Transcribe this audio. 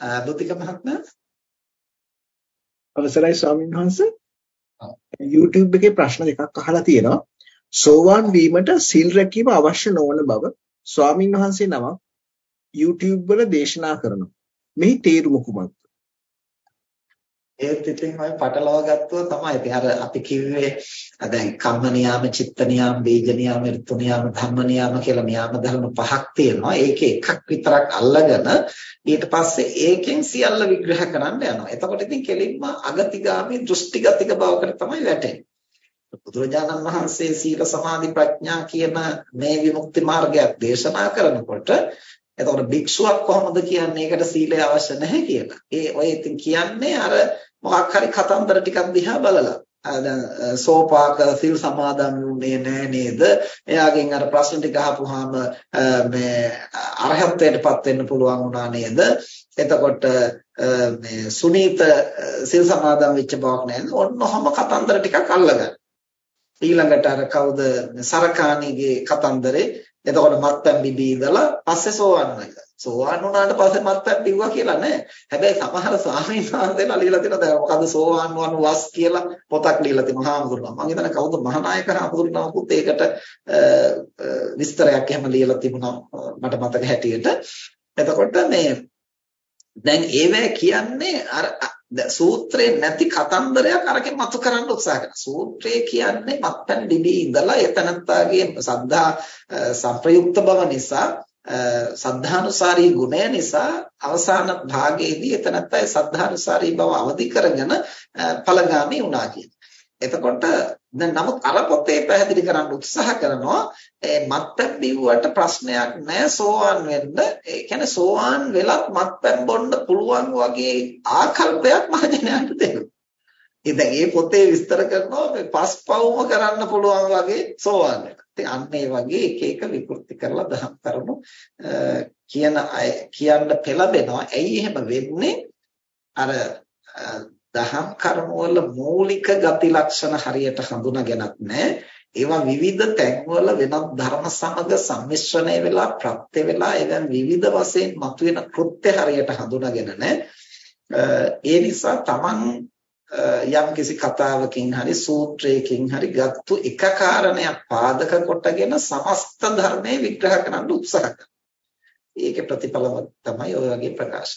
දුතික මහත්මයා. අවසරයි ස්වාමීන් වහන්සේ. YouTube එකේ ප්‍රශ්න දෙකක් අහලා තියෙනවා. සෝවාන් වීමට සිල් රැකීම අවශ්‍ය නොවන බව ස්වාමීන් වහන්සේ නමක් YouTube වල දේශනා කරනවා. මෙහි තේරුම කුමක්ද ඒත් ඉතින් ඔය පටලවා ගත්තොත් තමයි. ඉතින් අර අපි කිව්වේ දැන් කම්ම නියාම, චිත්ත නියාම, බීජ නියාම, ඍතු නියාම, ධම්ම නියාම කියලා නියාම ධර්ම පහක් තියෙනවා. ඒකේ එකක් විතරක් අල්ලගෙන ඊට පස්සේ ඒකෙන් සියල්ල විග්‍රහ කරන්න යනවා. එතකොට ඉතින් කෙලින්ම අගතිගාමී දෘෂ්ටිගතික බවකට තමයි වැටෙන්නේ. බුදුරජාණන් වහන්සේ සීල සමාධි ප්‍රඥා කියන මේ විමුක්ති මාර්ගයක් දේශනා කරනකොට එතකොට භික්ෂුවක් කොහොමද කියන්නේ ඒකට සීලය අවශ්‍ය නැහැ කියලා. ඒ ඔය ඉතින් කියන්නේ අර මොකක් හරි කතන්දර ටිකක් දිහා බලලා. දැන් සෝපාක සිල් සමාදන් වුණේ නෑ නේද? එයාගෙන් අර ප්‍රශ්න ටික අහපුවාම මේ අරහත්ත්වයටපත් වෙන්න පුළුවන් වුණා නේද? එතකොට මේ සුනීත සිල් සමාදන් වෙච්ච බවක් නේද? ඔන්නෝම කතන්දර ටිකක් අල්ලගන්න. ඊළඟට අර කවුද සරකාණීගේ කතන්දරේ එතකොට මත්පැන් බිබී ඉඳලා පස්සේ සෝවන් වෙනවා. සෝවන් වුණාට පස්සේ මත්පැන් බිව්වා කියලා නෑ. හැබැයි සමහර ස්වාමීන් වහන්සේලා ලියලා තියෙනවා දැන් මොකද්ද සෝවන් වුණු වස් කියලා පොතක් ලියලා තියෙනවා හාමුදුරුවෝ. මම හිතන්නේ කවුද මහානායක හාමුදුරුවෝකුත් ඒකට විස්තරයක් එහෙම ලියලා තිබුණා මට මතක හැටියට. එතකොට මේ දැන් ඒවැ කියන්නේ අර සූත්‍රේ නැති කතන්දරයක් අරගෙන මතු කරන්න උත්සාහ කරනවා. සූත්‍රය කියන්නේ මත්පැන් දිදී ඉඳලා එතනත්තාගේ සද්ධා සංප්‍රයුක්ත බව නිසා සද්ධානුසාරී ගුණය නිසා අවසාන භාගයේදී එතනත්තා ඒ සද්ධානුසාරී බව අවදි කරගෙන ඵලගාමී වුණා කියන. එතකොට දැන් නමුත් අර පොතේ පැහැදිලි කරන්න උත්සාහ කරනවා ඒ මත්පැන් බිව්වට ප්‍රශ්නයක් නැහැ සෝවාන් වෙන්න. ඒ කියන්නේ සෝවාන් වෙලත් මත්පැන් බොන්න පුළුවන් වගේ ආකල්පයක් මහජනයාට දෙනවා. ඉතින් මේ පොතේ විස්තර කරනවා මේ පස්පවුම කරන්න පුළුවන් වගේ සෝවාන් වෙන. ඉතින් අන්න ඒ වගේ එක එක විකෘති කරලා දහම් කරුණු කියන අය කියන්න පෙළඹෙනවා. ඇයි එහෙම වෙන්නේ? අර දහම් කර්මවල මූලික ගති ලක්ෂණ හරියට හඳුනාගෙනත් නැහැ. ඒවා විවිධ තැන්වල වෙනත් ධර්ම සමග සම්මිශ්‍රණය වෙලා ප්‍රත්‍ය වෙලා එවන් විවිධ වශයෙන් මතුවෙන කෘත්‍ය හරියට හඳුනාගෙන නැහැ. ඒ නිසා Taman යම් කිසි කතාවකින් හරි සූත්‍රයකින් හරි ගත්තු එක කාරණයක් පාදක කොටගෙන සමස්ත ධර්මයේ විග්‍රහ කරන්න උත්සාහ කරනවා. ඒකේ ප්‍රතිඵලව තමයි ඔය වගේ ප්‍රකාශ